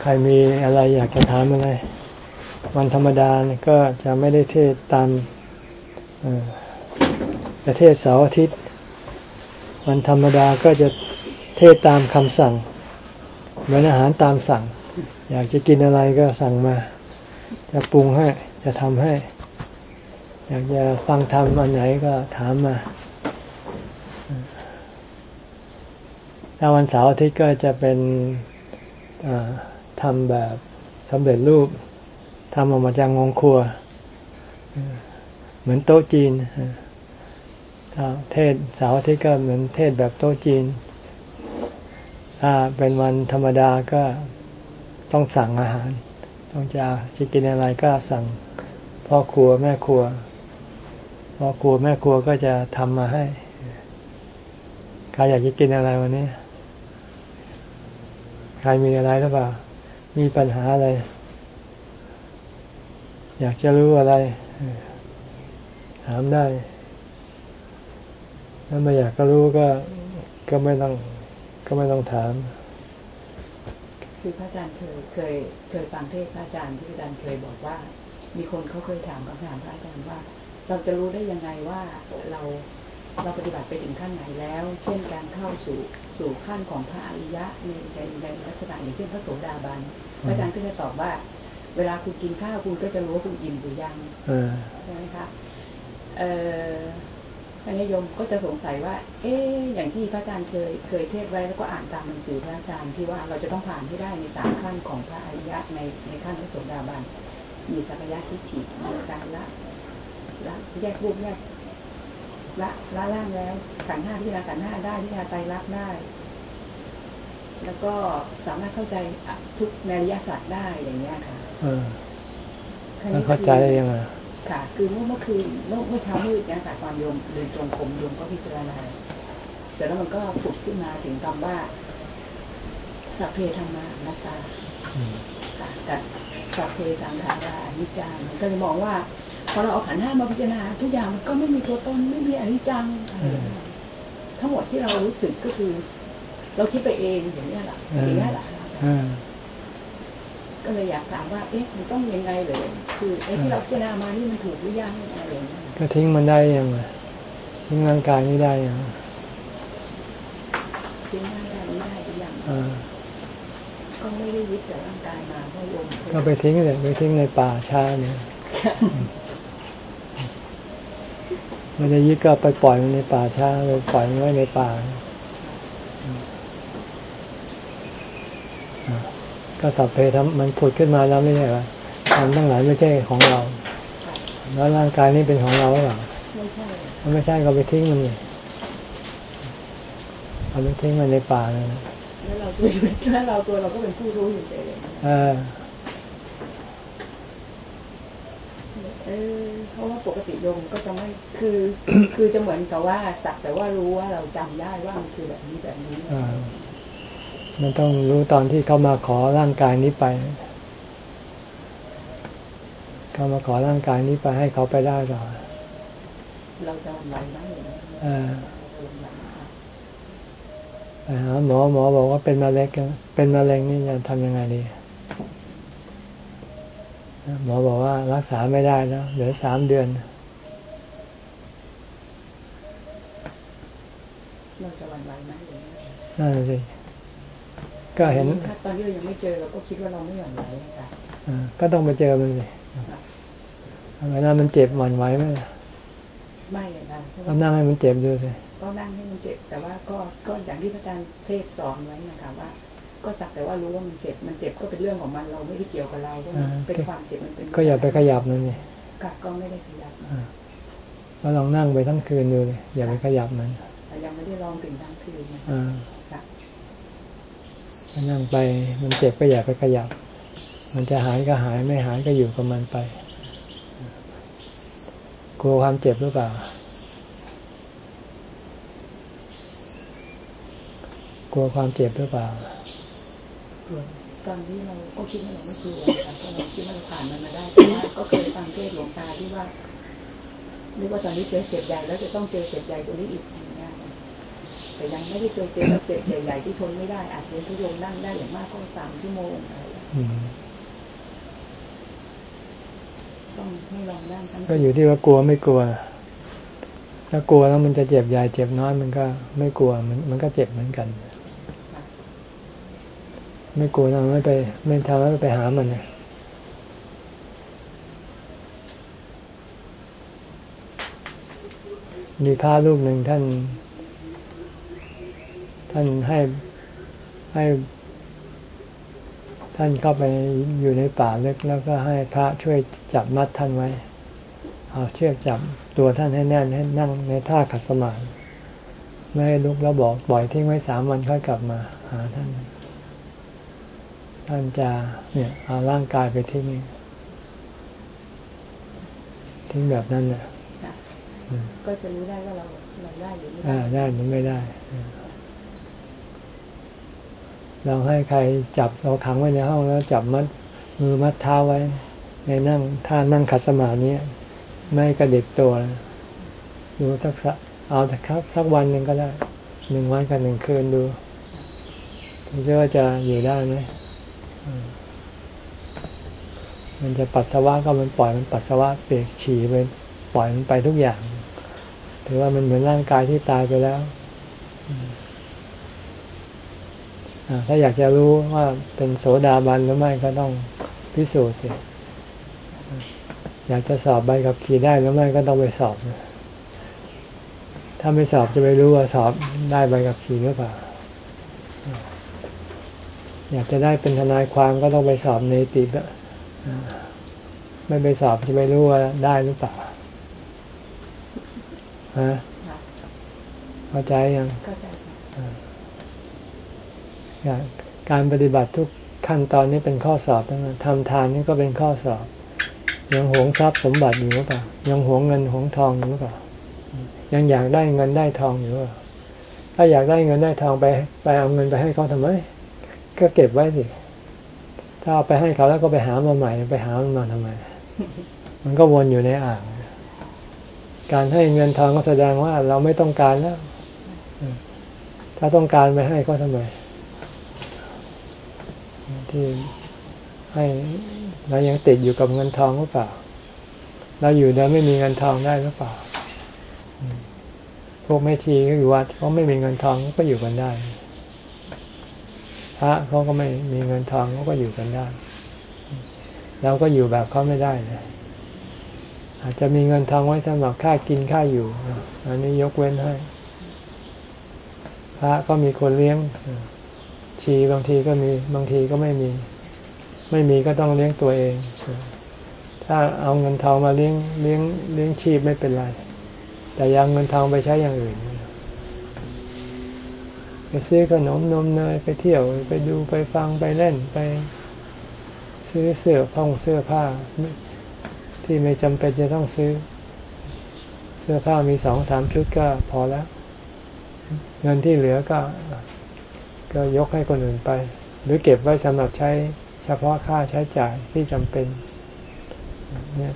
ใครมีอะไรอยากจะถามอะไรวันธรรมดาก็จะไม่ได้เทศตามประเทศเสาร์อาทิตย์ วันธรรมดาก็จะเทศตามคำสั่ง เหมือนอาหารตามสั่ง อยากจะกินอะไรก็สั่งมา จะปรุงให้ จะทำให้ อยากจะฟังธรรมอันไหนก็ถามมาถ้าวันเสาร์อาทิตย์ก็จะเป็น ทำแบบสำเร็จรูปทำออกมาจากงงครัว เหมือนโต๊ะจีนถ้าเทศเสาร์ทิตย์ก็เหมือนเทศแบบโต๊ะจีน ถ้าเป็นวันธรรมดาก็ต้องสั่งอาหาร ต้องจะจะกินอะไรก็สั่งพ่อครัวแม่ครัวพ่อครัวแม่ครัวก็จะทำมาให้ใครอยากจะกินอะไรวันนี้ ใครมีอะไรหรือเปล่า มีปัญหาอะไร อยากจะรู้อะไร ถามได้ ถ้าไม่อยากก็รู้ก็ ก็ไม่ต้อง ก็ไม่ต้องถาม คือพระอาจารย์เคยเคยเคยฟังเทศพระอาจารย์ที่อาจารย์เคยบอกว่า มีคนเขาเคยถามคำถามพระอาจารย์ว่า เราจะรู้ได้ยังไงว่าเราเราปฏิบัติไปถึงขั้นไหนแล้ว เช่นการเข้าสู่ สู่ขั้นของพระอริยะในในในลักษณะอย่างเช่นพระโสดาบันพระอาจารย์ก็จะตอบว่า เวลาคุณกินข้าวคุณก็จะรู้ว่าคุณอิ่มหรือยังใช่ไหมคะเอ่อพระนิยมก็จะสงสัยว่า เอ๊อย่างที่พระอาจารย์เคยเคยเทศไว้แล้วก็อ่านตามหนังสือพระอาจารย์ที่ว่าเราจะต้องผ่านให้ได้ในสามขั้นของพระอริยะในในขั้นพระโสดาบันมีสักยะทิฏฐิมีการละละแยกรูปแยก ละละล่างแล้วขันห้าพิจารณาขันห้าได้พิจารณาไตรลักษณ์ได้ แล้วก็สามารถเข้าใจทุกในริยศาสตร์ได้อย่างเงี้ยค่ะเออเข้าใจได้ยังไงค่ะ คือเมื่อเมื่อคืนเมื่อเมื่อเช้ามืดเนี่ยค่ะตอนโยมเดินจงกรมโยมก็พิจารณาเสร็จแล้วมันก็ผุดขึ้นมาถึงคำว่าสัพเพธรรมะนัตตากับสัพเพสังขารานิจจามันก็จะมองว่า พอเราเอาขันห้ามาพิจารณา ทุกอย่างมันก็ไม่มีตัวตนไม่มีอนิจจังทั้งหมดที่เรารู้สึกก็คือ เราคิดไปเองอย่างนี้แหละอย่างนี้แหละก็เลยอยากถามว่าเอ๊ะมันต้องยังไงเลยคือไอ้ที่เราพิจารณามานี่มันถูกหรือยังอะไรอย่างเงี้ยก็ทิ้งมันได้ยังไงทิ้งร่างกายนี้ได้ยังทิ้งร่างกายไม่ได้หรือยังก็ไม่ได้ยึดแต่ร่างกายมาเพราะโยมก็ไปทิ้งเลยไปทิ้งในป่าช้าเนี่ย ไม่ได้ยึดก็ไปปล่อยมันในป่าช้าไปปล่อยมันไว้ในป่า ก็สับเพทำมันผุดขึ้นมาแล้วไม่ใช่หรอทำทั้งหลายไม่ใช่ของเรา แล้วร่างกายนี้เป็นของเราหรือเปล่าไม่ใช่มันไม่ใช่ก็ไปทิ้งมันเลยเอาไปทิ้งมันในป่าเลยแล้วเราตัวแล้วเราตัวเราก็เป็นผู้รู้อยู่เฉยเออเพราะว่าปกติโยมก็จะไม่คือ คือจะเหมือนกับว่าสักแต่ว่ารู้ว่าเราจำได้ว่ามันคือแบบนี้แบบนี้มันต้องรู้ตอนที่เขามาขอร่างกายนี้ไปเขามาขอร่างกายนี้ไปให้เขาไปได้หรอเราจะไหวไหมไปหาหมอหมอบอกว่าเป็นมะเร็งเป็นมะเร็งนี่จะทำยังไงดี หมอบอกว่ารักษาไม่ได้แล้วเหลือสามเดือนเราจะวันไหวไหมนั่นสิก็เห็นตอนที่เรายังไม่เจอเราก็คิดว่าเราไม่หวั่นไหวค่ะก็ต้องไปเจอมันสิเวลามันเจ็บหวั่นไหวไหมไม่เลยนะก็นั่งให้มันเจ็บดูสิก็นั่งให้มันเจ็บแต่ว่าก็ก็อย่างที่พระอาจารย์เทศสอนไว้นะคะว่า ก็สักแต่ว่ารู้ว่ามันเจ็บ มันเจ็บก็เป็นเรื่องของมันเราไม่ได้เกี่ยวกับเราเป็นความเจ็บมันเป็น ก็อย่าไปขยับมันนี่ก็ไม่ได้ขยับก็ลองนั่งไปทั้งคืนดูเลยอย่าไปขยับมันยังไม่ได้ลองถึงทั้งคืนนะนั่งไป มันเจ็บก็อย่าไปขยับ มันจะหายก็หายไม่หายก็อยู่กับมันไป กลัวความเจ็บหรือเปล่ากลัวความเจ็บหรือเปล่า ตอนที่เราก็คิดว่าเราไม่กลัวค่ะเพราะเราคิดว่าเราผ่านมันมาได้แต่ว่าก็เคยฟังเทศหลวงตาที่ว่านึกว่าตอนนี้เจอเจ็บใหญ่แล้วจะต้องเจอเจ็บใหญ่กว่านี้อีกอย่างเงี้ยแต่ยังไม่ได้เคยเจอแบบเจ็บใหญ่ที่ทนไม่ได้อาจจะเป็นทุโยงนั่งได้อย่างมากก็สามชั่วโมงอะไรต้องให้ลองนั่งทั้งก็อยู่ที่ว่ากลัวไม่กลัวถ้ากลัวแล้วมันจะเจ็บใหญ่เจ็บน้อยมันก็ไม่กลัวมันมันก็เจ็บเหมือนกัน ไม่กลัวเราไม่ไป ไม่ทำไม่ไปหามันมีพระรูปหนึ่งท่าน ท่านให้ให้ ท่านเข้าไปอยู่ในป่าล็กแล้วก็ให้พระช่วยจับมัดท่านไว้ เอาเชือกจับตัวท่านให้แน่นให้นั่งในท่าขัดสมาธิไม่ให้ลุกแล้วบอกปล่อยทิ้งไว้สามวันค่อยกลับมาหาท่าน ท่านจะเนี่ยเอาร่างกายไปทิ้งทิ้งแบบนั้นเนี่ยก็จะรู้ได้ว่าเราเราได้หรือไม่ได้ได้หรือไม่ได้ เราให้ใครจับเราขังไว้ในห้องแล้วจับมัดมือมัดเท้าไว้ ในนั่งท่านั่งขัดสมาธิไม่กระดิกตัวดูสักเอาสักครับสักวันหนึ่งก็ได้หนึ่งวันกับหนึ่งคืนดูเชื่อว่าจะอยู่ได้ไหม มันจะปัสสาวะก็มันปล่อยมันปัสสาวะเปียกฉี่ไปปล่อยมันไปทุกอย่างถือว่ามันเหมือนร่างกายที่ตายไปแล้วถ้าอยากจะรู้ว่าเป็นโสดาบันหรือไม่ก็ต้องพิสูจน์สิอยากจะสอบใบขับขี่ได้หรือไม่ก็ต้องไปสอบ ถ้าไม่สอบจะไม่รู้ว่าสอบได้ใบขับขี่หรือเปล่า อยากจะได้เป็นทนายความก็ต้องไปสอบในติบไม่ไปสอบจะไม่รู้ว่าได้หรือเปล่าฮะเข้าใจยังเข้าใจการปฏิบัติทุกขั้นตอนนี้เป็นข้อสอบทั้งนั้นทำทานนี่ก็เป็นข้อสอบ ยังหวงทรัพย์สมบัติอยู่หรือเปล่า ยังหวงเงินหวงทองอยู่หรือเปล่า ยังอยากได้เงินได้ทองอยู่หรือเปล่าถ้าอยากได้เงินได้ทองไป ไปเอาเงินไปให้เขาทำไม ก็เก็บไว้สิ ถ้าเอาไปให้เขาแล้วก็ไปหามาใหม่ ไปหามันมาทำไม มันก็วนอยู่ในอ่าง การให้เงินทองก็แสดงว่าเราไม่ต้องการแล้ว ถ้าต้องการไปให้ก็ทำไม ที่ให้เรายังติดอยู่กับเงินทองหรือเปล่า เราอยู่โดยไม่มีเงินทองได้หรือเปล่า พวกแม่ชีก็อยู่วัดเขาไม่มีเงินทองก็อยู่กันได้ พระเขาก็ไม่มีเงินทองเขาก็อยู่กันได้เราก็อยู่แบบเขาไม่ได้เลยอาจจะมีเงินทองไว้สำหรับค่ากินค่าอยู่ อันนี้ยกเว้นให้ พระก็มีคนเลี้ยง ชีบางทีก็มีบางทีก็ไม่มี ไม่มีก็ต้องเลี้ยงตัวเอง ถ้าเอาเงินทองมาเลี้ยงเลี้ยงเลี้ยงชีพไม่เป็นไร แต่ยังเงินทองไปใช้อย่างอื่น ไปซื้อขนมนมเนยไปเที่ยวไปดูไปฟังไปเล่นไป ซื้อเสื้อผ้องเสื้อผ้า ที่ไม่จำเป็นจะต้องซื้อ เสื้อผ้ามีสองสามชุดก็พอแล้ว เงินที่เหลือก็ ก็ยกให้คนอื่นไป หรือเก็บไว้สำหรับใช้เฉพาะค่าใช้จ่ายที่จำเป็น เนี่ย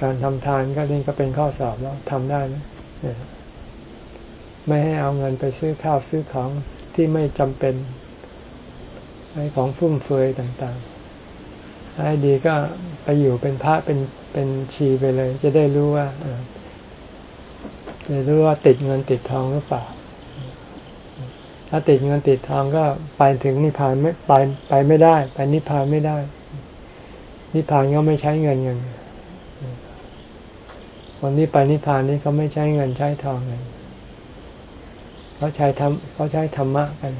การทำทานก็นี่ก็เป็นข้อสอบแล้วทำได้นะ ไม่ให้เอาเงินไปซื้อข้าวซื้อของที่ไม่จำเป็นใช้ของฟุ่มเฟือยต่างๆให้ดีก็ไปอยู่เป็นพระเป็นเป็นชีไปเลย จะได้รู้ว่าจะรู้ว่าติดเงินติดทองหรือเปล่า ถ้าติดเงินติดทองก็ไปถึงนิพพานไม่ไปไปไม่ได้ ไปนิพพานไม่ได้ นิพพานก็ไม่ใช้เงินเงินคนที่ไปนิพพานนี้เขาไม่ใช้เงินใช้ทองเลย เขาใช้ทำเขาใช้ธรรมะกัน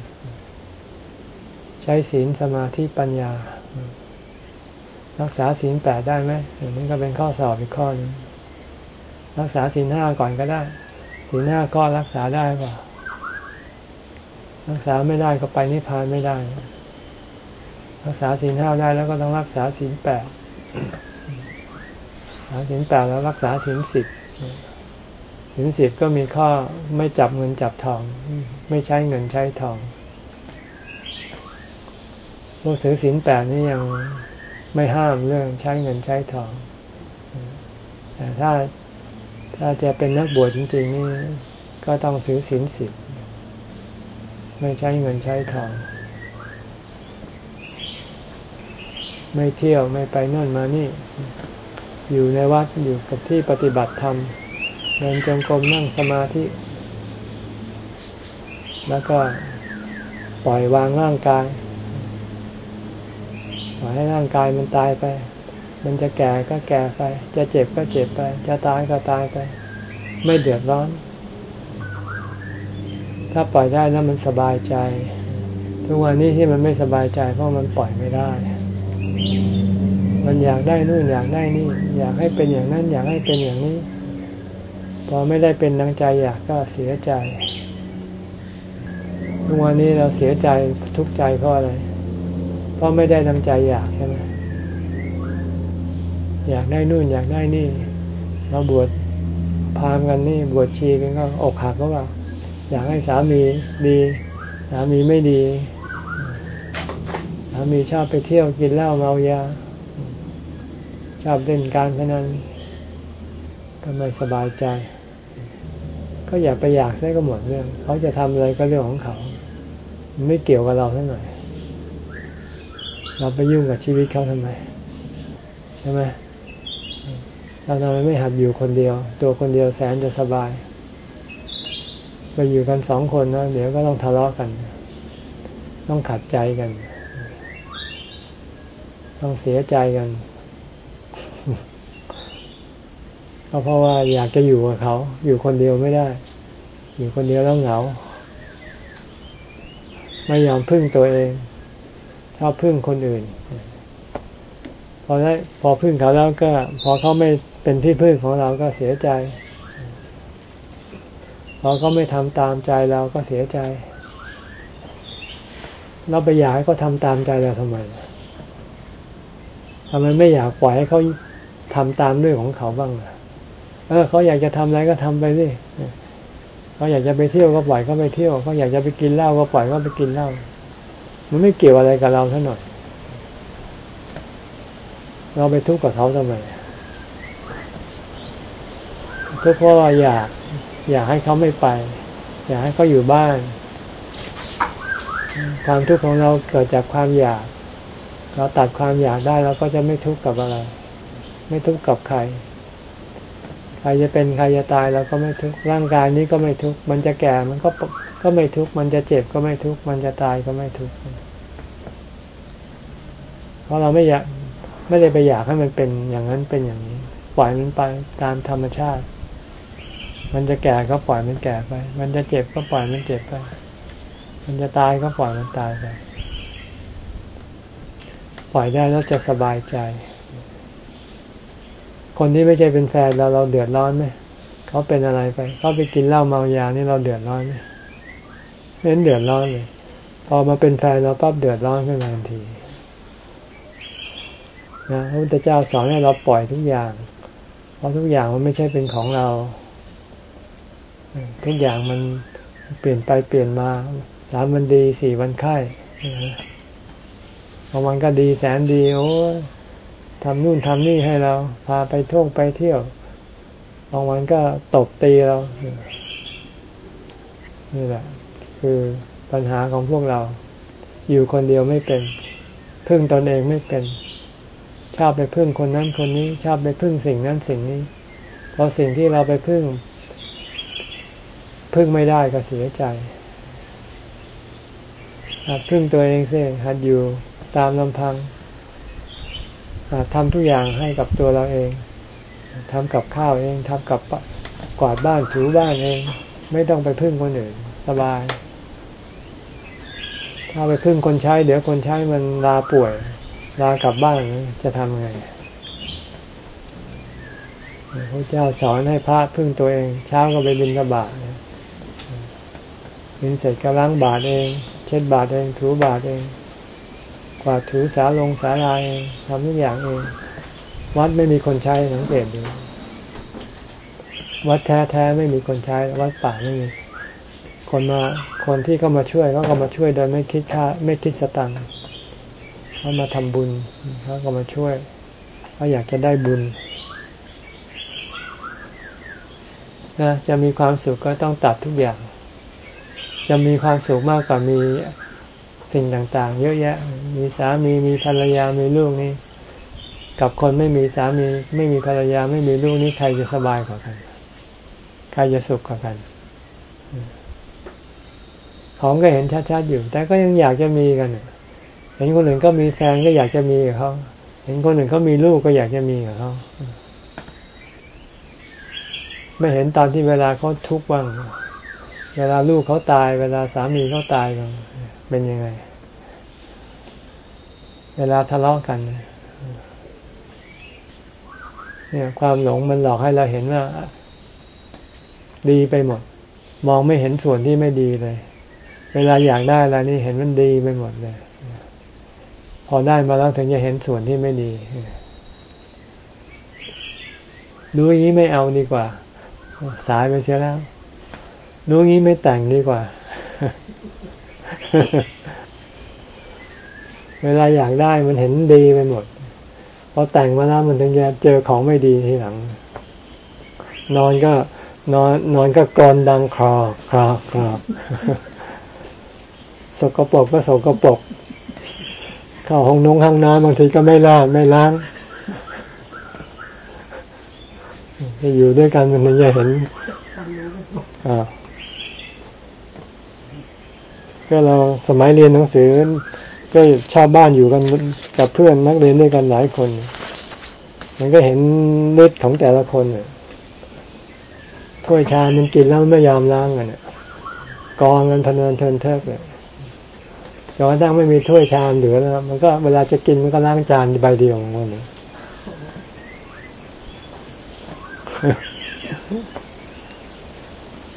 ใช้ศีลสมาธิปัญญา รักษาศีลแปดได้ไหมนี้ก็เป็นข้อสอบอีกข้อนึงรักษาศีลห้าก่อนก็ได้ศีลห้าก็รักษาได้ป่ะรักษาไม่ได้ก็ไปนิพพานไม่ได้ รักษาศีลห้าได้แล้วก็ต้องรักษาศีลแปดรักษาศีลแปดแล้วรักษาศีลสิบ ศีลสิบก็มีข้อไม่จับเงินจับทอง ไม่ใช้เงินใช้ทองพวกถือศีลแปดนี่ยังไม่ห้ามเรื่องใช้เงินใช้ทองแต่ถ้าถ้าจะเป็นนักบวชจริงๆนี่ก็ต้องถือศีลสิบไม่ใช้เงินใช้ทอง ไม่เที่ยวไม่ไปนั่นมานี่ อยู่ในวัดอยู่กับที่ปฏิบัติธรรม เดินจงกรมนั่งสมาธิ แล้วก็ปล่อยวางร่างกายปล่อยให้ร่างกายมันตายไป มันจะแก่ก็แก่ไป จะเจ็บก็เจ็บไป จะตายก็ตายไป ไม่เดือดร้อน ถ้าปล่อยได้แล้วมันสบายใจ ทุกวันนี้ที่มันไม่สบายใจเพราะมันปล่อยไม่ได้ มันอยากได้นู่นอยากได้นี่ อยากให้เป็นอย่างนั้น อยากให้เป็นอย่างนี้ พอไม่ได้เป็นดังใจอยากก็เสียใจทุกวันนี้เราเสียใจทุกใจเพราะอะไร เพราะไม่ได้ดังใจอยากใช่ไหมอยากได้นู่นอยากได้นี่ เราบวชพามกันนี่บวชชีกันก็อกหักก็ว่า อยากให้สามีดี สามีไม่ดี สามีชอบไปเที่ยวกินเหล้าเมายา ชอบเล่นการพนันก็ไม่สบายใจ ก็อย่าไปอยากใช่ก็หมดเรื่อง เขาจะทำอะไรก็เรื่องของเขา ไม่เกี่ยวกับเราเท่าไหร่เราไปยุ่งกับชีวิตเขาทำไม ใช่ไหมเราทำไมไม่หัดอยู่คนเดียว ตัวคนเดียวแสนจะสบาย ไปอยู่กันสองคนนะเดี๋ยวก็ต้องทะเลาะกัน ต้องขัดใจกัน ต้องเสียใจกัน ก็เพราะว่าอยากจะอยู่กับเขา อยู่คนเดียวไม่ได้ อยู่คนเดียวแล้วเหงา ไม่ยอมพึ่งตัวเองชอบพึ่งคนอื่น พอได้พอพึ่งเขาแล้วก็ พอเขาไม่เป็นที่พึ่งของเราก็เสียใจ พอเขาไม่ทำตามใจเราก็เสียใจ เราไปอยากให้เขาทำตามใจเราทำไมทำไมไม่อยากปล่อยให้เขาทำตามด้วยของเขาบ้างล่ะ เออเขาอยากจะทำอะไรก็ทำไปสิเขาอยากจะไปเที่ยวก็ปล่อยเขาไปเที่ยวเขาอยากจะไปกินเหล้าก็ปล่อยเขาไปกินเหล้ามันไม่เกี่ยวอะไรกับเราเท่าหน่อย เราไปทุกข์กับเขาทำไมทุกข์เพราะว่าอยาก อยากให้เขาไม่ไป อยากให้เขาอยู่บ้าน ความทุกข์ของเราเกิดจากความอยาก เราตัดความอยากได้เราก็จะไม่ทุกข์กับอะไร ไม่ทุกข์กับใคร ใครจะเป็นใครจะตายเราก็ไม่ทุกข์ร่างกายนี้ก็ไม่ทุกข์มันจะแก่มันก็ก็ไม่ทุกข์มันจะเจ็บก็ไม่ทุกข์มันจะตายก็ไม่ทุกข์เพราะเราไม่อยากไม่ได้ไปอยากให้มันเป็นอย่างนั้นเป็นอย่างนี้ ปล่อยมันไปตามธรรมชาติ มันจะแก่ก็ปล่อยมันแก่ไป มันจะเจ็บก็ปล่อยมันเจ็บไป มันจะตายก็ปล่อยมันตายไปปล่อยได้แล้วจะสบายใจ คนที่ไม่ใช่เป็นแฟนเราเราเดือดร้อนไหมเขาเป็นอะไรไปเขาไปกินเหล้าเมายานี่เราเดือดร้อนไหมเน้นเดือดร้อนเลย พอมาเป็นแฟนเราปั๊บเดือดร้อนขึ้นมาทันทีนะพระพุทธเจ้าสอนให้เราปล่อยทุกอย่าง เพราะทุกอย่างมันไม่ใช่เป็นของเรา ทุกอย่างมันเปลี่ยนไปเปลี่ยนมา สามวันดีสี่วันไข้บางวันก็ดีแสนดีโอ้ ทำนู่นทำนี่ให้เรา พาไปท่องไปเที่ยวบางวันก็ตบตีเรา นี่แหละ คือปัญหาของพวกเรา อยู่คนเดียวไม่เป็น พึ่งตนเองไม่เป็น ชอบไปพึ่งคนนั้นคนนี้ ชอบไปพึ่งสิ่งนั้นสิ่งนี้พอสิ่งที่เราไปพึ่ง พึ่งไม่ได้ก็เสียใจหัดพึ่งตัวเองเสียหัดอยู่ตามลำพัง ทำทุกอย่างให้กับตัวเราเองทำกับข้าวเองทำกับกวาดบ้านถูบ้านเอง ไม่ต้องไปพึ่งคนอื่นสบาย ถ้าไปพึ่งคนใช้ เดี๋ยวคนใช้มันลาป่วย ลากลับบ้านจะทำไงพระเจ้าสอนให้พระพึ่งตัวเอง เช้าก็ไปบินกบาทบินเสร็จก็ล้างบาทเอง เช็ดบาทเองถูบาทเอง กวาดถูสาลงสาลายเองทำทุกอย่างเองวัดไม่มีคนใช้สังเกตดูวัดแท้ๆไม่มีคนใช้ วัดป่าไม่มีคนมาคนที่เข้ามาช่วยเขาก็มาช่วยโดยไม่คิดค่าไม่คิดสตังค์เขามาทำบุญเขาก็มาช่วยเขาอยากจะได้บุญนะจะมีความสุขก็ต้องตัดทุกอย่าง จะมีความสุขมากกว่ามี สิ่งต่างๆ เยอะแยะ มีสามีมีภรรยามีลูกนี่กับคนไม่มีสามีไม่มีภรรยาไม่มีลูกนี่ใครจะสบายกว่ากัน ใครจะสุขกว่ากัน ของก็เห็นชัดๆอยู่ แต่ก็ยังอยากจะมีกัน เห็นคนอื่นก็มีแฟนก็อยากจะมีกับเขา เห็นคนอื่นเขามีลูกก็อยากจะมีกับเขาไม่เห็นตอนที่เวลาเขาทุกข์บ้าง เวลาลูกเขาตาย เวลาสามีเขาตายกัน เป็นยังไง เวลาทะเลาะกัน เนี่ย ความหลงมันหลอกให้เราเห็นว่า ดีไปหมด มองไม่เห็นส่วนที่ไม่ดีเลย เวลาอยากได้อะไรนี่เห็นมันดีไปหมดเลย พอได้มาแล้วถึงจะเห็นส่วนที่ไม่ดีดูอย่างนี้ไม่เอาดีกว่า สายไปเสียแล้วดูอย่างนี้ไม่แต่งดีกว่า เวลาอยากได้มันเห็นดีไปหมดพอแต่งมาแล้วมันถึงจะเจอของไม่ดีทีหลัง นอนก็นอนนอนก็กรอนดังครอครอครอสกปรกก็สกปรกเข้าห้องนุ่งห้องน้ำบางทีก็ไม่ล้างไม่ล้างจะอยู่ด้วยกันมันถึงจะเห็นอ่า ก็เราสมัยเรียนหนังสือ ก็ชาวบ้านอยู่กันกับเพื่อนนักเรียนด้วยกันหลายคน มันก็เห็นฤทธิ์ของแต่ละคนเนี่ยถ้วยชามันกินแล้วไม่ยอมล้างกันเนี่ยกองกันพนันเทินเทิกเลยจนกระทั่งไม่มีถ้วยชามเหลือแล้วมันก็เวลาจะกินมันก็ล้างจานใบเดียวของมัน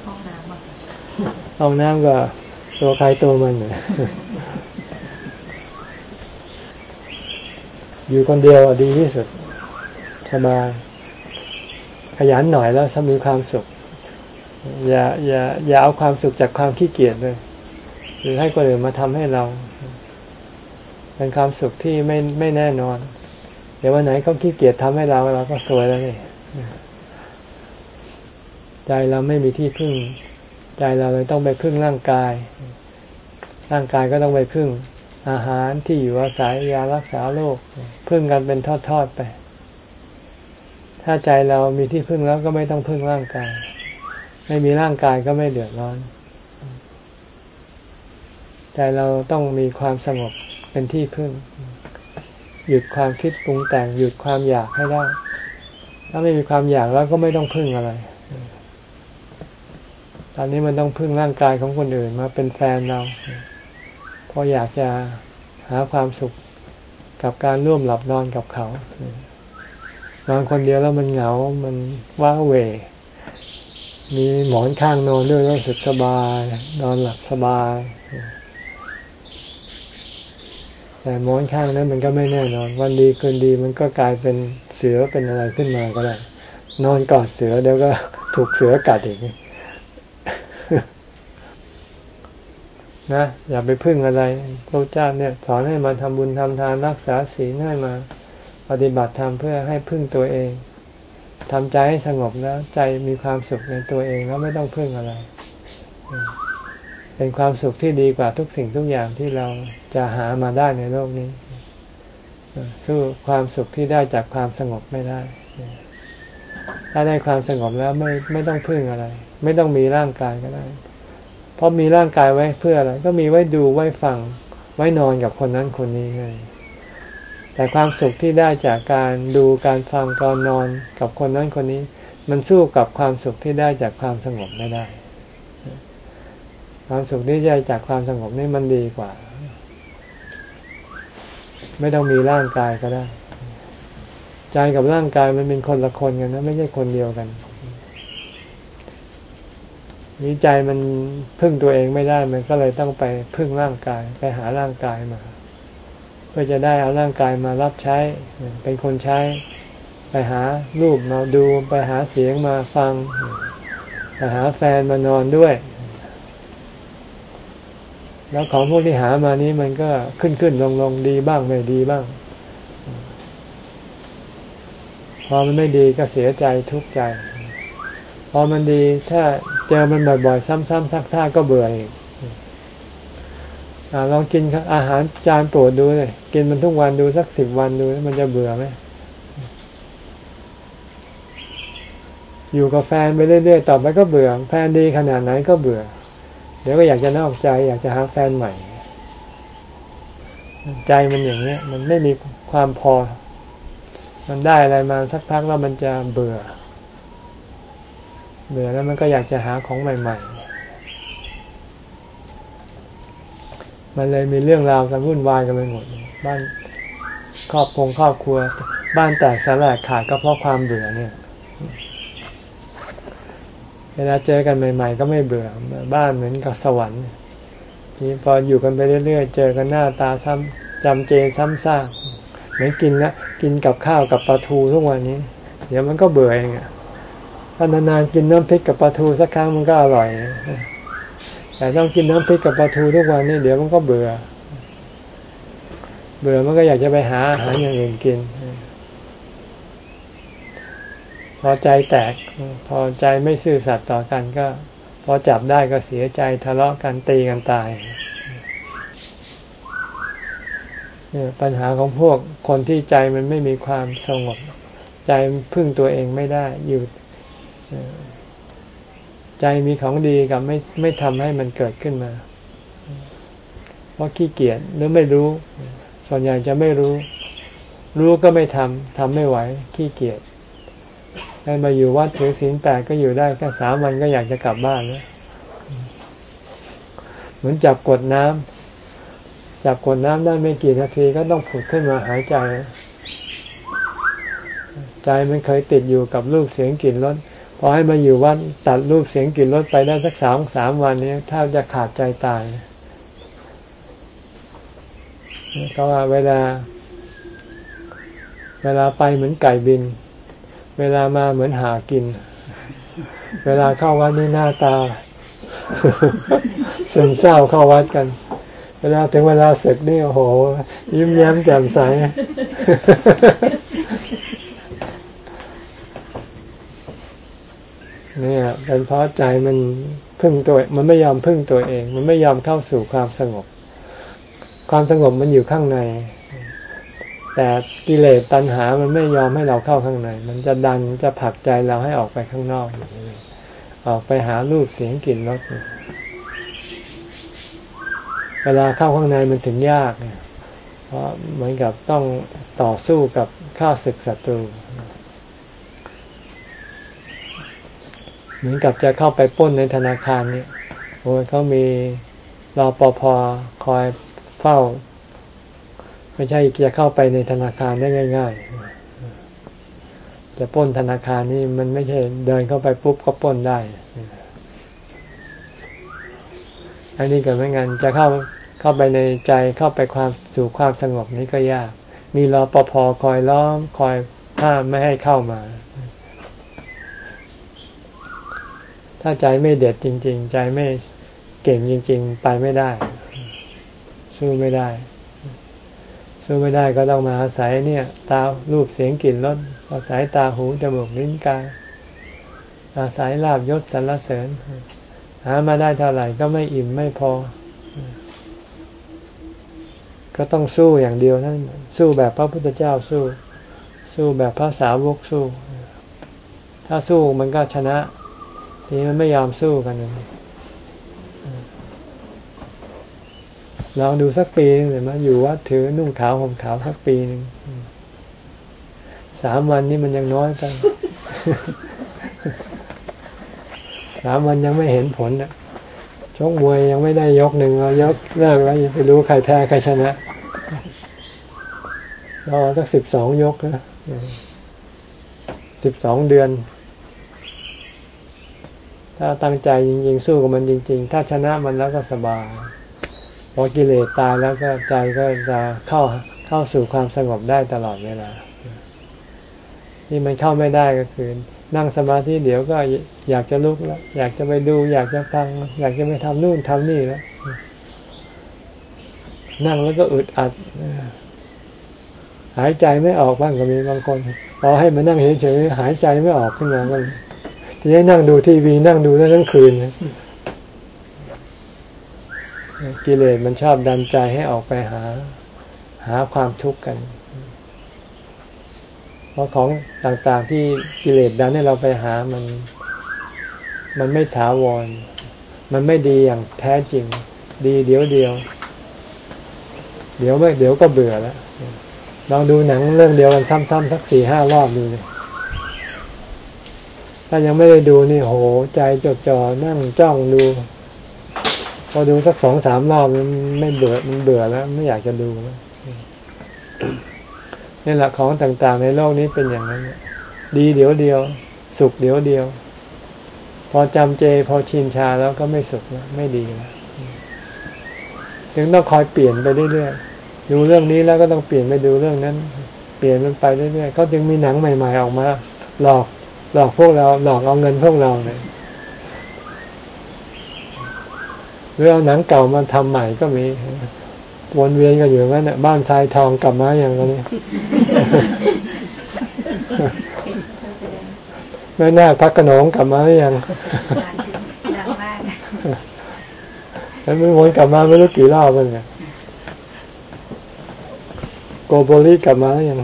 ห้องน้ำห้องน้ำก็ ตัวใครตัวมันอยู่คนเดียวดีที่สุดสบายขยันหน่อยแล้วจะมีความสุข อย่า อย่า อย่าเอาความสุขจากความขี้เกียจเลย หรือให้คนอื่นมาทำให้เรา เป็นความสุขที่ไม่ไม่แน่นอน เดี๋ยววันไหนเขาขี้เกียจทำให้เราเราก็สวยแล้วนี่ใจเราไม่มีที่พึ่ง ใจเราเลยต้องไปพึ่งร่างกาย ร่างกายก็ต้องไปพึ่ง อาหารที่อยู่อาศัยยารักษาโรคพึ่งกันเป็นทอดๆไป ถ้าใจเรามีที่พึ่งแล้วก็ไม่ต้องพึ่งร่างกาย ไม่มีร่างกายก็ไม่เดือดร้อน ใจเราต้องมีความสงบเป็นที่พึ่ง หยุดความคิดปรุงแต่ง หยุดความอยากให้ได้ ถ้าไม่มีความอยากแล้วก็ไม่ต้องพึ่งอะไร ตอนนี้มันต้องพึ่งร่างกายของคนอื่นมาเป็นแฟนเราพราะอยากจะหาความสุขกับการร่วมหลับนอนกับเขานอนคนเดียวแล้วมันเหงา มันว้าเหวมีหมอนข้างนอนด้วยรู้สึกสบาย นอนหลับสบาย แต่หมอนข้างนั้นมันก็ไม่แน่นอน วันดีคืนดีมันก็กลายเป็นเสือเป็นอะไรขึ้นมาก็ได้ นอนกอดเสือเดี๋ยวก็ถูกเสือกัดอีก นะอย่าไปพึ่งอะไรพระเจ้าเนี่ยสอนให้มาทำบุญทำทานรักษาศีลให้มาปฏิบัติธรรมเพื่อให้พึ่งตัวเองทำใจให้สงบแล้วใจมีความสุขในตัวเองแล้วไม่ต้องพึ่งอะไร เป็นความสุขที่ดีกว่าทุกสิ่งทุกอย่างที่เราจะหามาได้ในโลกนี้ สู้ความสุขที่ได้จากความสงบไม่ได้ ถ้าได้ความสงบแล้วไม่ไม่ต้องพึ่งอะไร ไม่ต้องมีร่างกายก็ได้ เพราะมีร่างกายไว้เพื่ออะไร ก็มีไว้ดูไว้ฟัง ไว้นอนกับคนนั้นคนนี้ไงแต่ความสุขที่ได้จากการดูการฟังก่อนนอนกับคนนั้นคนนี้ มันสู้กับความสุขที่ได้จากความสงบไม่ได้ ความสุขที่ได้จากความสงบนี่มันดีกว่า ไม่ต้องมีร่างกายก็ได้ ใจกับร่างกายมันเป็นคนละคนกันนะ ไม่ใช่คนเดียวกัน นี้ใจมันพึ่งตัวเองไม่ได้ มันก็เลยต้องไปพึ่งร่างกาย ไปหาร่างกายมา เพื่อจะได้เอาร่างกายมารับใช้ เป็นคนใช้ ไปหารูปมาดู ไปหาเสียงมาฟัง ไปหาแฟนมานอนด้วย แล้วของพวกที่หามานี้มันก็ขึ้นขึ้นลงลงดีบ้างไม่ดีบ้าง พอมันไม่ดีก็เสียใจทุกข์ใจ พอมันดีถ้า จอมันบ่อยๆ ซ้ำๆซักๆก็เบื่ออีกอลองกินอาหารจานโปรดดูเลย กินมันทุกวันดูสักสิบวันดูมันจะเบื่อไหมอยู่กับแฟนไปเรื่อยๆต่อไปก็เบื่อ แฟนดีขนาดไหนก็เบื่อ เดี๋ยวก็อยากจะนอกใจ อยากจะหาแฟนใหม่ ใจมันอย่างเนี้ยมันไม่มีความพอ มันได้อะไรมาสักพักแล้วมันจะเบื่อ เบื่อแล้วมันก็อยากจะหาของใหม่ ๆ มันเลยมีเรื่องราวกันวุ่นวายกันไปหมดบ้านครอบครัวครอบครัว บ้านแตกสลายขาดก็เพราะความเบื่อเนี่ย เวลาเจอกันใหม่ ๆ ก็ไม่เบื่อบ้านเหมือนกับสวรรค์ทีพออยู่กันไปเรื่อยๆ เจอกันหน้าตาซ้ำจำเจซ้ำซากเหมือนกินละกินกับข้าวกับปลาทูทุกวันนี้ เดี๋ยวมันก็เบื่อเองอะ ถ้านานๆกินน้ำพริกกับปลาทูสักครั้งมันก็อร่อย แต่ต้องกินน้ำพริกกับปลาทูทุกวันนี้เดี๋ยวมันก็เบื่อ เบื่อมันก็อยากจะไปหาอาหารอย่างอื่นกิน พอใจแตก พอใจไม่ซื่อสัตย์ต่อกันก็ พอจับได้ก็เสียใจทะเลาะกันตีกันตายเนี่ยปัญหาของพวกคนที่ใจมันไม่มีความสงบ ใจพึ่งตัวเองไม่ได้อยู่ ใจมีของดีกับไม่ไม่ทำให้มันเกิดขึ้นมา เพราะขี้เกียจหรือไม่รู้ ส่วนใหญ่จะไม่รู้ รู้ก็ไม่ทำทำไม่ไหว ขี้เกียจได้มาอยู่วัดถือศีลแปดก็อยู่ได้แค่สามวันก็อยากจะกลับบ้านแล้วเหมือนจับกดน้ำจับกดน้ำได้ไม่กี่นาทีก็ต้องผุดขึ้นมาหายใจ ใจมันเคยติดอยู่กับรูปเสียงกลิ่นรส พอให้มาอยู่วัดตัดรูปเสียงกลิ่นรสไปได้สักสามสามวันนี้ถ้าจะขาดใจตายก็ว่าเวลา เวลาไปเหมือนไก่บิน เวลามาเหมือนหากิน เวลาเข้าวัดนี่หน้าตาซึมเศร้าเข้าวัดกัน เวลาถึงเวลาเสร็จนี่โอ้โห ยิ้มแย้มแจ่มใส นี่ยเป็นเพราะใจมันพึ่งตัว มันไม่ยอมพึ่งตัวเอง มันไม่ยอมเข้าสู่ความสงบ ความสงบมันอยู่ข้างใน แต่กิเลสตัณหา มันไม่ยอมให้เราเข้าข้างใน มันจะดันจะผลักใจเราให้ออกไปข้างนอก ออกไปหารูปเสียงกลิ่นรสเวลาเข้าข้างในมันถึงยากเนี่ยเพราะเหมือนกับต้องต่อสู้กับข้าศึกศัตรูเหมือนกับจะเข้าไปป้นในธนาคารเนี่ยโอ้ยเขามีรอปภคอยเฝ้า ไม่ใช่จะเข้าไปในธนาคารได้ง่าย ๆ จะป้นธนาคารนี่มันไม่ใช่เดินเข้าไปปุ๊บก็ป้นได้อันนี้ก็เหมือนกันจะเข้าเข้าไปในใจเข้าไปความสู่ความสงบนี้ก็ยาก มีรอปภคอยล้อมคอยห้ามไม่ให้เข้ามา ถ้าใจไม่เด็ดจริง ๆ ใจไม่เก่งจริง ๆ ไปไม่ได้ สู้ไม่ได้ สู้ไม่ได้ก็ต้องมาอาศัยเนี่ย ตารูปเสียงกลิ่นรสอาศัยตาหูจมูกลิ้นกายอาศัยลาบยศสรรเสริญ หามาได้เท่าไหร่ก็ไม่อิ่มไม่พอ ก็ต้องสู้อย่างเดียวนั่นสู้แบบพระพุทธเจ้าสู้ สู้แบบพระสาวกสู้ ถ้าสู้มันก็ชนะ ทีนี้มันไม่ยอมสู้กันเลยลองดูสักปีนึงเลยมาอยู่วัดถือนุ่งขาวห่มขาวสักปีหนึ่งสามวันนี้มันยังน้อยไปสามวันยังไม่เห็นผลอะชกมวยยังไม่ได้ยกหนึ่งเรายกเลิกแล้วยังไปรู้ใครแพ้ใครชนะรอสักสิบสองยกนะสิบสองเดือน ถ้าตั้งใจจริงๆ สู้กับมันจริง ๆ ถ้าชนะมันแล้วก็สบายพอกิเลสตายแล้วก็ใจก็จะเข้าเข้าสู่ความสงบได้ตลอดเวลาที่มันเข้าไม่ได้ก็คือ นั่งสมาธิเดี๋ยวก็อยากจะลุกแล้ว อยากจะไปดูอยากจะฟัง อยากจะไปทำนู่นทำนี่แล้วนั่งแล้วก็อึดอัดหายใจไม่ออกบ้างก็มีบางคนพอให้มานั่งเฉยๆหายใจไม่ออกขึ้นมาก็ ทีนี้นั่งดูทีวีนั่งดูได้ทั้งคืนกิเลสมันชอบดันใจให้ออกไปหา หาความทุกข์กัน เพราะของต่างๆที่กิเลสดันให้เราไปหามัน มันไม่ถาวร มันไม่ดีอย่างแท้จริง ดีเดี๋ยวเดียว เดี๋ยวไม่เดี๋ยวก็เบื่อแล้วลองดูหนังเรื่องเดียวกันซ้ำๆสักสี่ห้ารอบดูเลย ถ้ายังไม่ได้ดูนี่โหใจจดจ่อนั่งจ้องดู พอดูสักสองสามรอบมันไม่เบื่อมันเบื่อแล้ว ไม่อยากจะดูนี่แหละของต่างๆ ในโลกนี้เป็นอย่างนั้นดีเดี๋ยวเดียว สุขเดี๋ยวเดียว พอจำเจ พอชินชาแล้วก็ไม่สุขแล้วไม่ดีแล้วจึงต้องคอยเปลี่ยนไปเรื่อยๆดูเรื่องนี้แล้วก็ต้องเปลี่ยนไปดูเรื่องนั้น เปลี่ยนมันไปเรื่อยๆเขาจึงมีหนังใหม่ ๆ ออกมา หลอก หลอกพวกเราหลอกเอาเงินพวกเราเนี่ยหรือเอาหนังเก่ามาทำใหม่ก็มีวนเวียนกันอยู่งั้นเนี่ยบ้านทรายทองกลับมาอย่างนี้ไม่น่าพักกระนองกลับมาหรือยังดังมากแล้วไม่วนกลับมาไม่รู้กี่รอบเลยเนี่ยโกโบลีกลับมาหรือยัง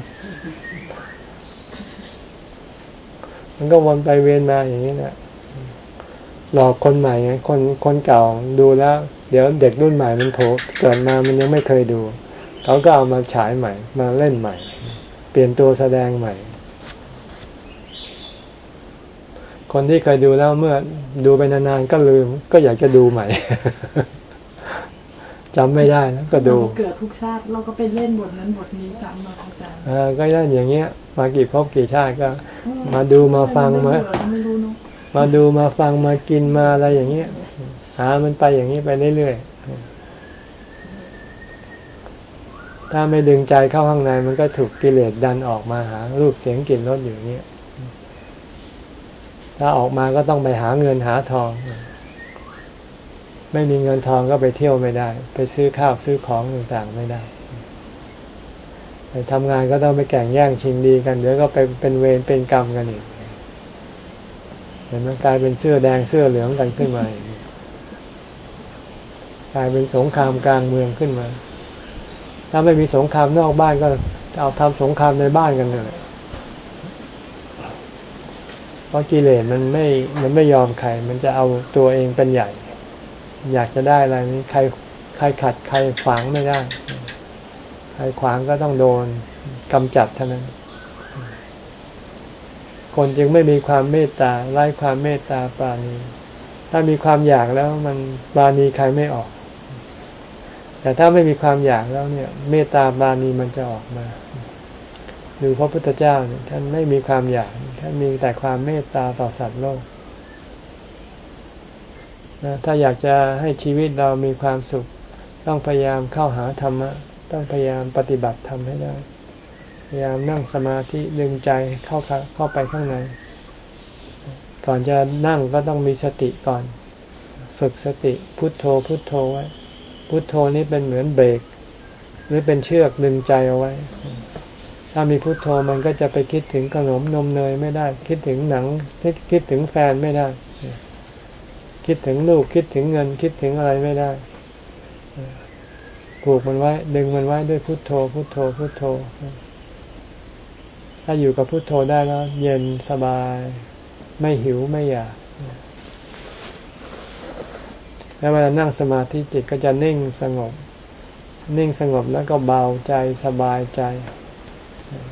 มันก็วนไปเวียนมาอย่างนี้แหละหลอกคนใหม่ไงคนคนเก่าดูแล้ว เดี๋ยวเด็กรุ่นใหม่มันโผล่เกิดมามันยังไม่เคยดู เขาก็เอามาฉายใหม่ มาเล่นใหม่ เปลี่ยนตัวแสดงใหม่ คนที่เคยดูแล้วเมื่อดูไปนานๆก็ลืม ก็อยากจะดูใหม่ จำไม่ได้แล้วก็ดูเกิดทุกชาติเราก็ไปเล่นบทนั้นบทนี้ซ้ำมาอาจารย์อ่าก็เล่นอย่างเงี้ย มากี่พบกี่ชาติก็ มาดูมาฟังมามาดูมาฟังมากินมาอะไรอย่างเงี้ย หามันไปอย่างนี้ไปเรื่อยๆถ้าไม่ดึงใจเข้าข้างในมันก็ถูกกิเลสดันออกมาหา รูปเสียงกลิ่นรสอยู่เนี้ยถ้าออกมาก็ต้องไปหาเงินหาทอง ไม่มีเงินทองก็ไปเที่ยวไม่ได้ ไปซื้อข้าวซื้อของต่างๆไม่ได้ ไปทำงานก็ต้องไปแข่งแย่งชิงดีกันเดี๋ยวก็ไปเป็นเวรเป็นกรรมกันอีกเห็นไหมกลายเป็นเสื้อแดงเสื้อเหลืองกันขึ้นมา กลายเป็นสงครามกลางเมืองขึ้นมา ถ้าไม่มีสงครามนอกบ้านก็เอาทำสงครามในบ้านกันเลยเพราะกิเลสมันไม่ มันไม่ยอมใคร มันจะเอาตัวเองเป็นใหญ่ อยากจะได้อะไรนี้ใครใครขัดใครขวางไม่ได้ ใครขวางก็ต้องโดนกำจัดเท่านั้น คนจึงไม่มีความเมตตาไล่ความเมตตาปราณี ถ้ามีความอยากแล้วมันปราณีใครไม่ออก แต่ถ้าไม่มีความอยากแล้วเนี่ย เมตตาปราณีมันจะออกมาดูพระพุทธเจ้าเนี่ยท่านไม่มีความอยากท่านมีแต่ความเมตตาต่อสัตว์โลก ถ้าอยากจะให้ชีวิตเรามีความสุข ต้องพยายามเข้าหาธรรมะ ต้องพยายามปฏิบัติธรรมให้ได้ พยายามนั่งสมาธิดึงใจเข้าเข้าไปข้างใน ก่อนจะนั่งก็ต้องมีสติก่อน ฝึกสติพุทโธพุทโธไว้ พุทโธนี้เป็นเหมือนเบรก หรือเป็นเชือกดึงใจเอาไว้ ถ้ามีพุทโธมันก็จะไปคิดถึงขนมนมเนยไม่ได้ คิดถึงหนังคิดถึงแฟนไม่ได้ คิดถึงลูกคิดถึงเงินคิดถึงอะไรไม่ได้ผูกมันไว้ ดึงมันไว้ด้วยพุทโธ พุทโธ พุทโธ ถ้าอยู่กับพุทโธได้แล้ว เย็นสบาย ไม่หิวไม่อยากแล้วเวลานั่งสมาธิจิตก็จะนิ่งสงบ นิ่งสงบแล้วก็เบาใจสบายใจ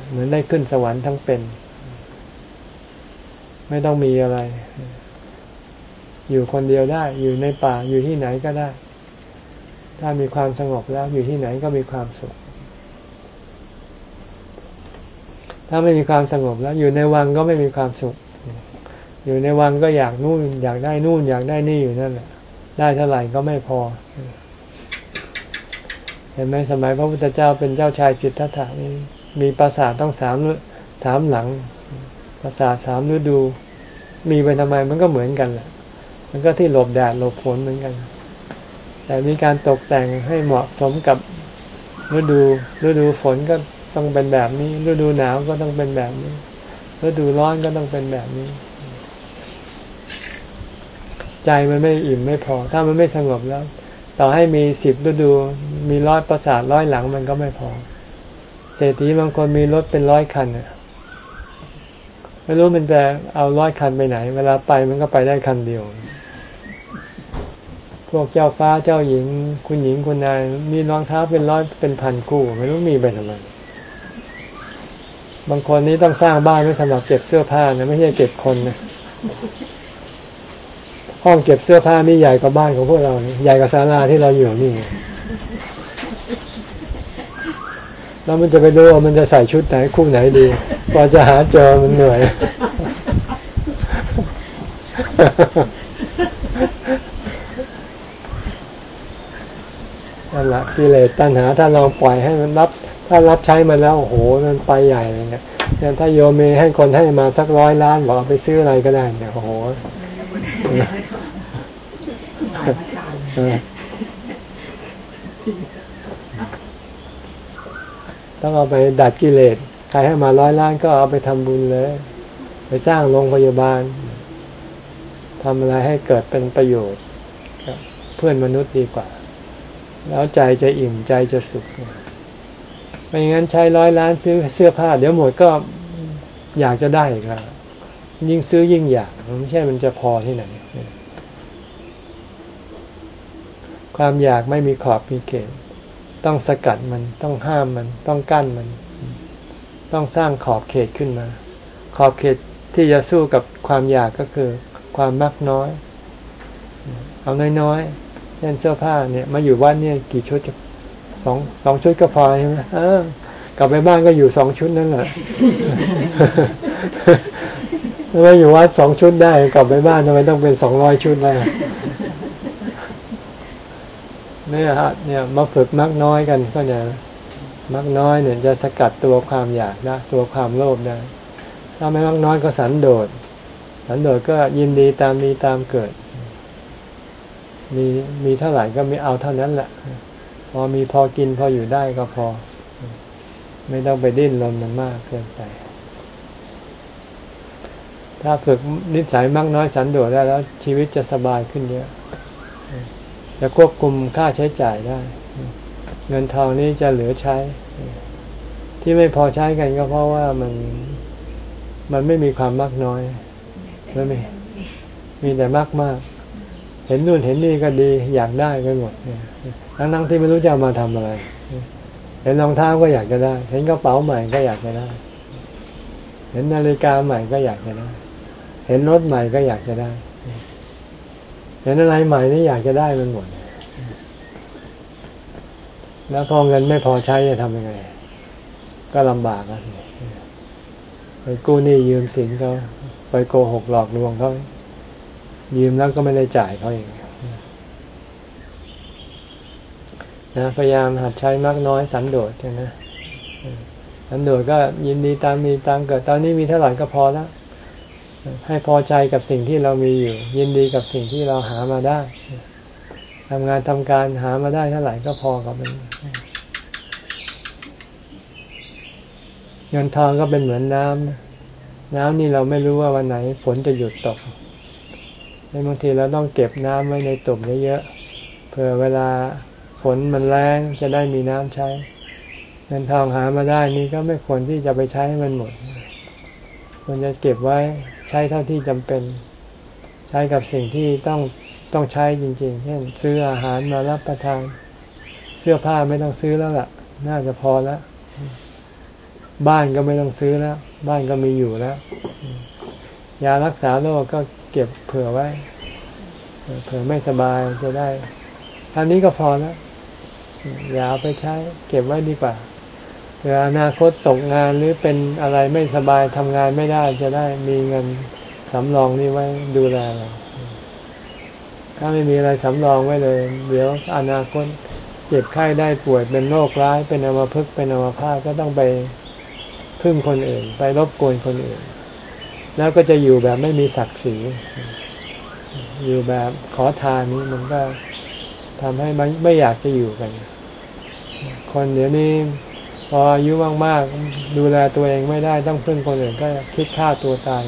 เหมือนได้ขึ้นสวรรค์ทั้งเป็น ไม่ต้องมีอะไร อยู่คนเดียวได้ อยู่ในป่าอยู่ที่ไหนก็ได้ ถ้ามีความสงบแล้วอยู่ที่ไหนก็มีความสุข ถ้าไม่มีความสงบแล้ว อยู่ในวังก็ไม่มีความสุข อยู่ในวังก็อยากนู่น อยากได้นู่น อยากได้นี่อยู่นั่นแหละได้เท่าไหร่ก็ไม่พอ เห็นไหมสมัยพระพุทธเจ้าเป็นเจ้าชายจิตตถานี่มีปราสาทต้องสามสามหลังปราสาทสามฤดู มีไปทำไมมันก็เหมือนกันแหละ มันก็ที่หลบแดดหลบฝนเหมือนกัน แต่มีการตกแต่งให้เหมาะสมกับฤดูฤดูฝนก็ต้องเป็นแบบนี้ ฤดูหนาวก็ต้องเป็นแบบนี้ฤดูร้อนก็ต้องเป็นแบบนี้ ใจมันไม่อิ่มไม่พอ ถ้ามันไม่สงบแล้ว ต่อให้มีสิบฤดู มีร้อยประสาทร้อยหลังมันก็ไม่พอ เศรษฐีบางคนมีรถเป็นร้อยคัน ไม่รู้มันจะเอาร้อยคันไปไหน เวลาไปมันก็ไปได้คันเดียว พวกเจ้าฟ้าเจ้าหญิง คุณหญิงคุณนาย มีรองเท้าเป็นร้อยเป็นพันคู่ ไม่รู้มีไปทำไมบางคนนี้ต้องสร้างบ้านไว้สำหรับเก็บเสื้อผ้านะไม่ใช่เก็บคนนะห้องเก็บเสื้อผ้านี่ใหญ่กว่าบ้านของพวกเราใหญ่กว่าศาลาที่เราอยู่นี่ แล้วมันจะไปดูว่ามันจะใส่ชุดไหนคู่ไหนดีกว่าจะหาเจอมันเหนื่อยนั่นแหละกิเลสตัณหาถ้าเราปล่อยให้มันรับ ถ้ารับใช้มันแล้วโอ้โหมันไปใหญ่เลยเนี่ยถ้าโยมมีให้คนให้มาสักร้อยล้านบอกไปซื้ออะไรก็ได้เนี่ยโอ้โห ต้องเอาไปดัดกิเลสใครให้มาร้อยล้านก็เอาไปทำบุญเลย ไปสร้างโรงพยาบาลทำอะไรให้เกิดเป็นประโยชน์เพื่อนมนุษย์ดีกว่า แล้วใจจะอิ่มใจจะสุขไม่งั้นใช้ร้อยล้านซื้อเสื้อผ้า เดี๋ยวหมดก็อยากจะได้ครับยิ่งซื้อยิ่งอยากมันไม่ใช่มันจะพอที่ไหนความอยากไม่มีขอบมีเขต ต้องสกัดมันต้องห้ามมันต้องกั้นมัน ต้องสร้างขอบเขตขึ้นมา ขอบเขตที่จะสู้กับความอยากก็คือความมักน้อย เอาน้อยๆเช่นเสื้อผ้าเนี่ย มาอยู่วัดเนี่ยกี่ชุดสองสองชุดก็พอใช่ไหมกลับไปบ้านก็อยู่สองชุดนั่นแหละถ้าอยู่วัดสองชุดได้ กลับไปบ้านทำไมต้องเป็นสองร้อยชุดได้ เนี่ยฮะเนี่ยมาฝึกมักน้อยกันก็เนี่ยมักน้อยเนี่ยจะสกัดตัวความอยากได้ตัวความโลภได้ถ้าไม่มักน้อยก็สันโดษสันโดษก็ยินดีตามมีตามเกิด มีมีเท่าไหร่ก็มีเอาเท่านั้นแหละ พอมีพอกินพออยู่ได้ก็พอ ไม่ต้องไปดิ้นรนมันมากเกินไป ถ้าฝึกนิสัยมากน้อยสันโดษได้แล้วชีวิตจะสบายขึ้นเยอะ จะควบคุมค่าใช้จ่ายได้ เงินทองนี้จะเหลือใช้ ที่ไม่พอใช้กันก็เพราะว่ามันมันไม่มีความมากน้อยไม่มีมีแต่มากมากเห็นนู่นเห็นนี่ก็ดีอยากได้ไปหมดทั้งทั้งที่ไม่รู้จะมาทำอะไร เห็นรองเท้าก็อยากจะได้ เห็นกระเป๋าใหม่ก็อยากจะได้ เห็นนาฬิกาใหม่ก็อยากจะได้ เห็นรถใหม่ก็อยากจะได้ เห็นอะไรใหม่นี่อยากจะได้มันหมด แล้วพอเงินไม่พอใช้จะทำยังไง ก็ลำบากนะไปกู้หนี้ยืมสินเขาไปโกหกหลอกลวงเขายืมแล้วก็ไม่ได้จ่ายเขาเองนะพยายามหัดใช้มากน้อยสันโดษใช่ไหมสันโดษก็ยินดีตามมีตามเกิด ตอนนี้มีเท่าไหร่ก็พอแล้ว ให้พอใจกับสิ่งที่เรามีอยู่ ยินดีกับสิ่งที่เราหามาได้ทำงานทำการหามาได้เท่าไหร่ก็พอกับมันเงินทองก็เป็นเหมือนน้ำน้ำนี่เราไม่รู้ว่าวันไหนฝนจะหยุดตกในบางทีเราต้องเก็บน้ำไว้ในตุ่มเยอะๆเผื่อเวลาฝนมันแรงจะได้มีน้ำใช้ เงินทองหามาได้นี่ก็ไม่ควรที่จะไปใช้ให้มันหมดควรจะเก็บไว้ ใช้เท่าที่จำเป็น ใช้กับสิ่งที่ต้องต้องใช้จริงๆ เช่นซื้ออาหารมารับประทาน เสื้อผ้าไม่ต้องซื้อแล้วล่ะ น่าจะพอแล้วบ้านก็ไม่ต้องซื้อแล้ว บ้านก็มีอยู่แล้ว ยารักษาโรคก็เก็บเผื่อไว้ เผื่อไม่สบายจะได้ท่านี้ก็พอแล้วอย่าเอาไปใช้ เก็บไว้ดีกว่า เผื่ออนาคตตกงานหรือเป็นอะไรไม่สบายทำงานไม่ได้จะได้มีเงินสำรองนี่ไว้ดูแลเราถ้าไม่มีอะไรสำรองไว้เลย เดี๋ยวอนาคตเจ็บไข้ได้ป่วยเป็นโรคร้าย เป็นอมพึกเป็นอมพาก็ต้องไปพึ่งคนอื่น ไปรบกวนคนอื่น แล้วก็จะอยู่แบบไม่มีศักดิ์ศรีอยู่แบบขอทานนี้มันก็ทำให้มันไม่อยากจะอยู่กัน คนเดี๋ยวนี้ พออายุมากๆดูแลตัวเองไม่ได้ต้องพึ่งคนอื่นก็คิดฆ่าตัวตาย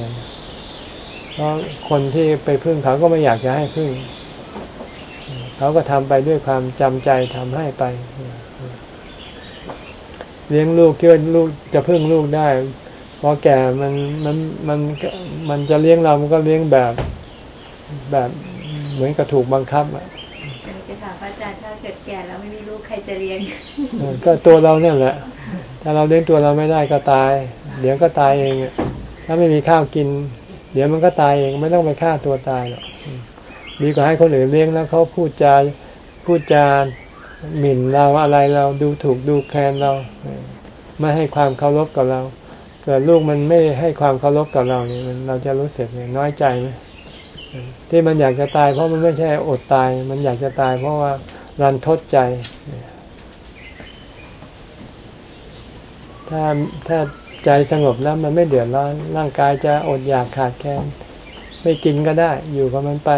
เพราะคนที่ไปพึ่งเขาก็ไม่อยากจะให้พึ่ง เขาก็ทำไปด้วยความจำใจทำให้ไป เลี้ยงลูกคิดว่าลูกจะพึ่งลูกได้พอแก่มันมันมันมันจะเลี้ยงเรามันก็เลี้ยงแบบแบบเหมือนกับถูกบังคับอะถามอาจารย์ถ้า เกิดแก่แล้วไม่มีลูกใครจะเลี้ยงก็ตัวเราเนี่ยแหละ ถ้าเราเลี้ยงตัวเราไม่ได้ก็ตาย เดี๋ยวก็ตายเอง ถ้าไม่มีข้าวกิน เดี๋ยวมันก็ตายเองไม่ต้องไปฆ่าตัวตายหรอกดีกว่าให้คนอื่นเลี้ยงแล้วเขาพูดจาพูดจาหมิ่นเราอะไรเราดูถูกดูแคลนเรา ไม่ให้ความเคารพกับเราเกิดลูกมันไม่ให้ความเคารพกับเราเนี่ยเราจะรู้สึกน้อยใจไหมที่มันอยากจะตายเพราะมันไม่ใช่อดตาย มันอยากจะตายเพราะว่า รันทดใจ ถ้าถ้าใจสงบแล้วมันไม่เดือดร้อน ร่างกายจะอดอยากขาดแคลนไม่กินก็ได้ อยู่กับมันไป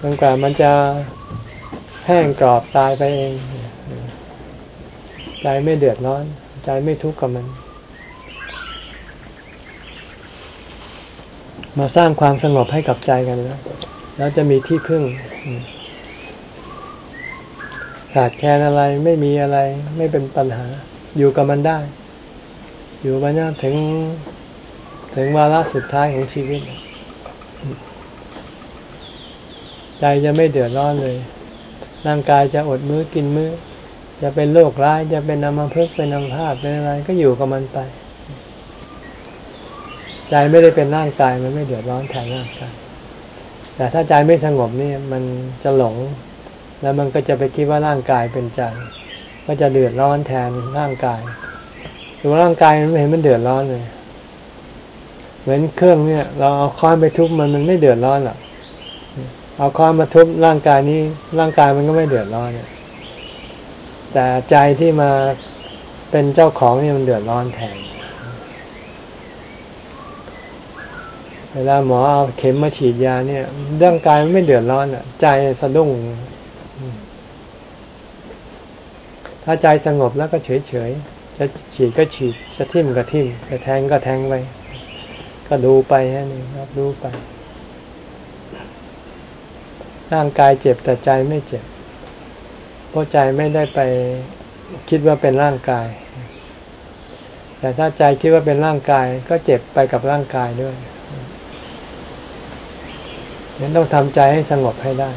จนกว่ามันจะแห้งกรอบตายไปเอง ใจไม่เดือดร้อน ใจไม่ทุกข์กับมัน มาสร้างความสงบให้กับใจกันแล้วแล้วจะมีที่พึ่ง ขาดแคลนอะไรไม่มีอะไร ไม่เป็นปัญหา อยู่กับมันได้ อยู่มาเนี่ยถึงถึงวาระสุดท้ายของชีวิต ใจจะไม่เดือดร้อนเลย ร่างกายจะอดมื้อกินมื้อ จะเป็นโรคร้าย จะเป็นนามาพึกเป็นอัมพาตเป็นอะไร ก็อยู่กับมันไป ใจไม่ได้เป็นร่างกายมันไม่เดือดร้อนแทนร่างกายแต่ถ้าใจไม่สงบนี่มันจะหลง แล้วมันก็จะไปคิดว่าร่างกายเป็นใจ ก็จะเดือดร้อนแทนร่างกายตัวร่างกายมันไม่เห็นมันเดือดร้อนเลย เหมือนเครื่องเนี่ย เราเอาค้อนไปทุบมันมันไม่เดือดร้อนหรอกเอาค้อนมาทุบร่างกายนี้ ร่างกายมันก็ไม่เดือดร้อนเนี่ยแต่ใจที่มาเป็นเจ้าของนี่มันเดือดร้อนแทน เวลาหมอเอาเข็มมาฉีดยาเนี่ยร่างกายมันไม่เดือดร้อนอะ ใจสะดุ้ง ถ้าใจสงบแล้วก็เฉยเฉยจะฉีดก็ฉีดจะทิ่มก็ทิ่มจะแทงก็แทงไปก็ดูไปแค่นี้รับรู้ไป ร่างกายเจ็บแต่ใจไม่เจ็บ เพราะใจไม่ได้ไปคิดว่าเป็นร่างกาย แต่ถ้าใจคิดว่าเป็นร่างกาย ก็เจ็บไปกับร่างกายด้วยนั้นต้องทำใจให้สงบให้ได้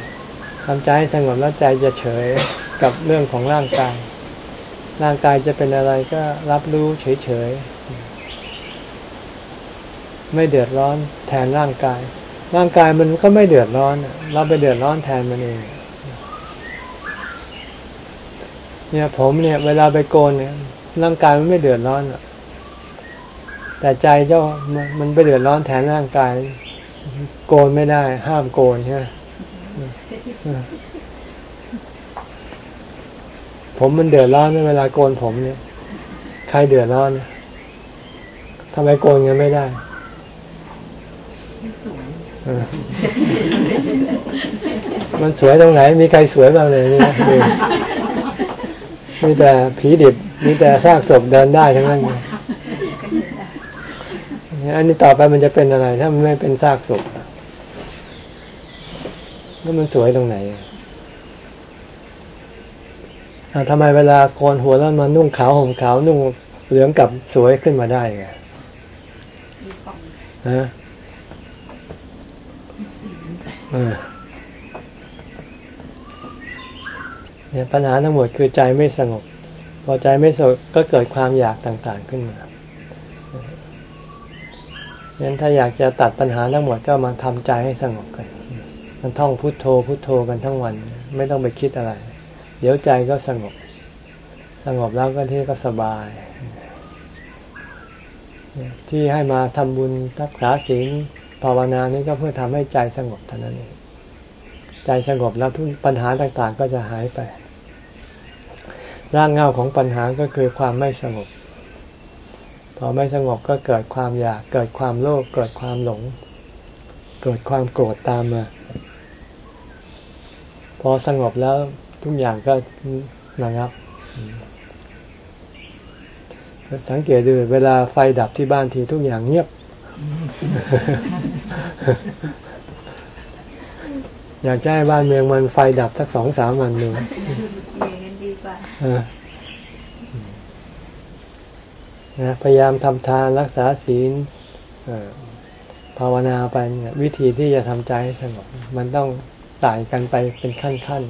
ทำใจให้สงบแล้วใจจะเฉยกับเรื่องของร่างกาย ร่างกายจะเป็นอะไรก็รับรู้เฉยๆ ไม่เดือดร้อนแทนร่างกาย ร่างกายมันก็ไม่เดือดร้อน เราไปเดือดร้อนแทนมันเอง เนี่ยผมเนี่ยเวลาไปโกนเนี่ย ร่างกายมันไม่เดือดร้อนแต่ใจเจ้ามันไปเดือดร้อนแทนร่างกาย โกนไม่ได้ ห้ามโกนใช่ไหม ผมมันเดือดร้อนในเวลาโกนผมเนี่ย ใครเดือดร้อนทำไมโกนกันไม่ได้มันสวยตรงไหน มีใครสวยบ้างเลยนี่มีแต่ผีดิบ มีแต่ซากศพเดินได้ทั้งนั้นอันนี้ต่อไปมันจะเป็นอะไร ถ้ามันไม่เป็นซากศพ แล้วมันสวยตรงไหนทำไมเวลาโกนหัวแล้วมานุ่งขาวห่มขาวนุ่งเหลืองกับสวยขึ้นมาได้ไงฮะเนี่ยปัญหาทั้งหมดคือใจไม่สงบ พอใจไม่สงบก็เกิดความอยากต่างๆขึ้นมางั้นถ้าอยากจะตัดปัญหาทั้งหมดก็มาทำใจให้สงบกัน มันท่องพุโทโธพุโทโธกันทั้งวัน ไม่ต้องไปคิดอะไร เดี๋ยวใจก็สงบ สงบแล้วก็ที่ก็สบาย ที่ให้มาทำบุญรักษาศีลภาวนานี้ก็เพื่อทำให้ใจสงบเท่านั้นเองใจสงบแล้วทุกปัญหาต่างๆ ก็จะหายไป ร่างเงาของปัญหาก็คือความไม่สงบ พอไม่สงบก็เกิดความอยาก เกิดความโลภเกิดความหลง เกิดความโกรธตามมา พอสงบแล้วทุกอย่างก็นะครับ สังเกตดูเวลาไฟดับที่บ้านทีทุกอย่างเงียบ อยากให้บ้านเมืองมันไฟดับสักสองสามวันหนึ่งนะพยายามทำทานรักษาศีลภาวนาไปวิธีที่จะทำใจให้สงบมันต้อง ต่ายกันไปเป็นขั้นขั้น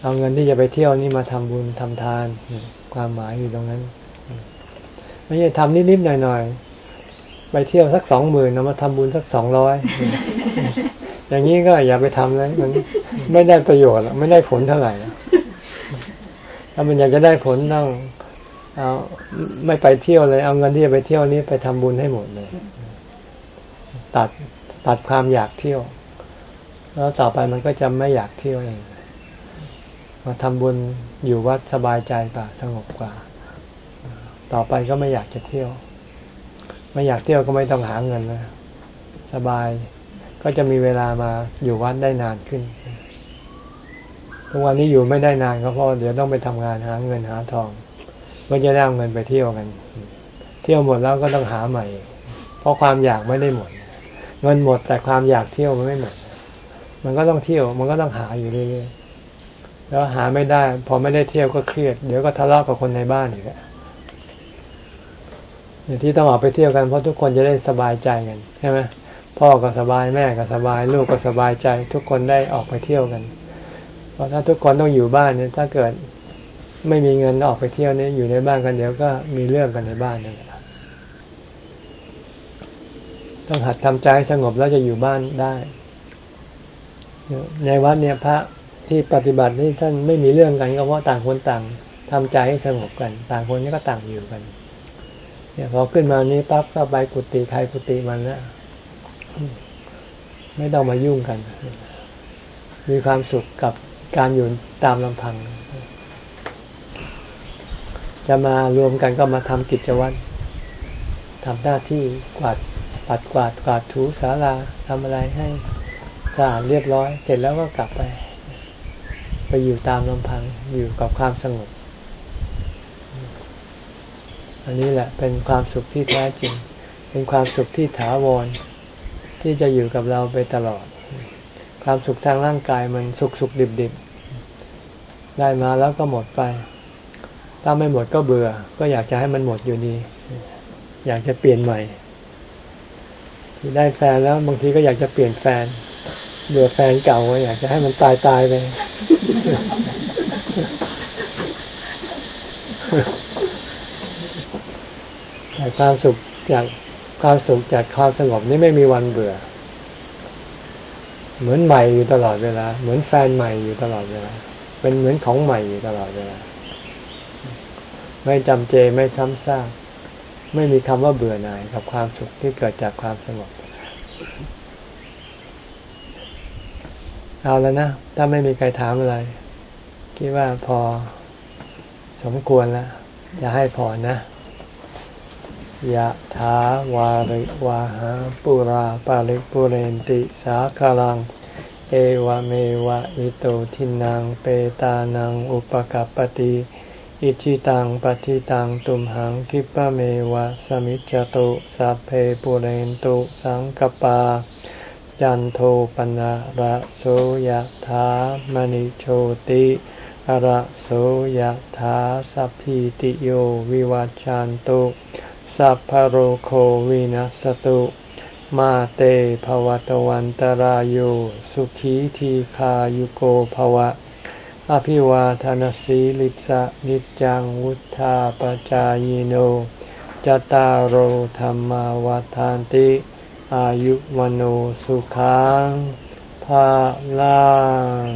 เอาเงินที่จะไปเที่ยวนี่มาทำบุญทำทาน ความหมายอยู่ตรงนั้น ไม่ใช่ทำนิดๆหน่อยๆไปเที่ยวสักสองหมื่นเอามาทำบุญสักสองร้อยอย่างนี้ก็อย่าไปทำเลยมันไม่ได้ประโยชน์ไม่ได้ผลเท่าไหร่ถ้ามันอยากจะได้ผลต้องเอาไม่ไปเที่ยวเลย เอาเงินที่จะไปเที่ยวนี้ไปทำบุญให้หมดเลย ตัดตัดความอยากเที่ยว แล้วต่อไปมันก็จะไม่อยากเที่ยวเอง มาทำบุญอยู่วัดสบายใจกว่าสงบกว่า ต่อไปก็ไม่อยากจะเที่ยว ไม่อยากเที่ยวก็ไม่ต้องหาเงินนะสบายก็จะมีเวลามาอยู่วัดได้นานขึ้นทุกวันนี้อยู่ไม่ได้นานก็เพราะเดี๋ยวต้องไปทำงานหาเงินหาทองก็จะได้เอาเงินไปเที่ยวกัน เที่ยวหมดแล้วก็ต้องหาใหม่ เพราะความอยากไม่ได้หมด เงินหมดแต่ความอยากเที่ยวมันไม่หมด มันก็ต้องเที่ยว มันก็ต้องหาอยู่เรื่อยๆแล้วหาไม่ได้ พอไม่ได้เที่ยวก็เครียด เดี๋ยวก็ทะเลาะกับคนในบ้านอีกอะอย่างที่ต้องออกไปเที่ยวกันเพราะทุกคนจะได้สบายใจกันใช่ไหมพ่อก็สบายแม่ก็สบาย ลูกก็สบายใจ ทุกคนได้ออกไปเที่ยวกัน เพราะถ้าทุกคนต้องอยู่บ้านเนี่ยถ้าเกิดไม่มีเงินออกไปเที่ยวนี่อยู่ในบ้านกันเดี๋ยวก็มีเรื่องกันในบ้านนั่นแหละต้องหัดทำใจสงบแล้วจะอยู่บ้านได้ ในวัดเนี่ยพระที่ปฏิบัตินี่ท่านไม่มีเรื่องกันก็เพราะต่างคนต่างทำใจให้สงบกัน ต่างคนนี้ก็ต่างอยู่กัน เนี่ยพอขึ้นมานี้ปั๊บก็ไปกุฏิใครกุฏิมันแล้วไม่ต้องมายุ่งกัน มีความสุขกับการอยู่ตามลำพัง จะมารวมกันก็มาทำกิจวัตรทำหน้าที่กวาดปัดกวาดกวาดถูสาราทำอะไรให้ สะอาดเรียบร้อย เสร็จแล้วก็กลับไป ไปอยู่ตามลำพังอยู่กับความสงบอันนี้แหละเป็นความสุขที่แท้จริง เป็นความสุขที่ถาวร ที่จะอยู่กับเราไปตลอด ความสุขทางร่างกายมันสุขสุขดิบดิบได้มาแล้วก็หมดไป ถ้าไม่หมดก็เบื่อ ก็อยากจะให้มันหมดอยู่ดี อยากจะเปลี่ยนใหม่ที่ได้แฟนแล้วบางทีก็อยากจะเปลี่ยนแฟน เบื่อแฟนเก่าอยากจะให้มันตายตายไปแต่ความสุขจากความสุขจากความสงบนี่ไม่มีวันเบื่อ เหมือนใหม่อยู่ตลอดเวลา เหมือนแฟนใหม่อยู่ตลอดเวลา เป็นเหมือนของใหม่อยู่ตลอดเวลา ไม่จำเจไม่ซ้ำซาก ไม่มีคำว่าเบื่อหน่ายกับความสุขที่เกิดจากความสงบ เอาแล้วนะ ถ้าไม่มีใครถามอะไร คิดว่าพอสมควรแล้วจะให้พอนะยะถาวาริวาหาปุราปาริปุเรนติสาคารัง เอวเมวะอิโตทินังเปตานังอุปกัปติอิชิตังปฏิตังตุมหังคิปะเมวะสมิจจตุสัพเพปุเรนตุสังกปา จันโทปนะระโสยธามณิโชติระโสยธาสัพพิติโยวิวัจจันตุสัพพโรโควินัสตุมาเตภวตวันตารโยสุขีทีขายุโกภวะ อภิวาทานสีลิสะนิจังวุธาปจายโนจตารโธรรมวาทานติ อายุวโนสุขังภาลัง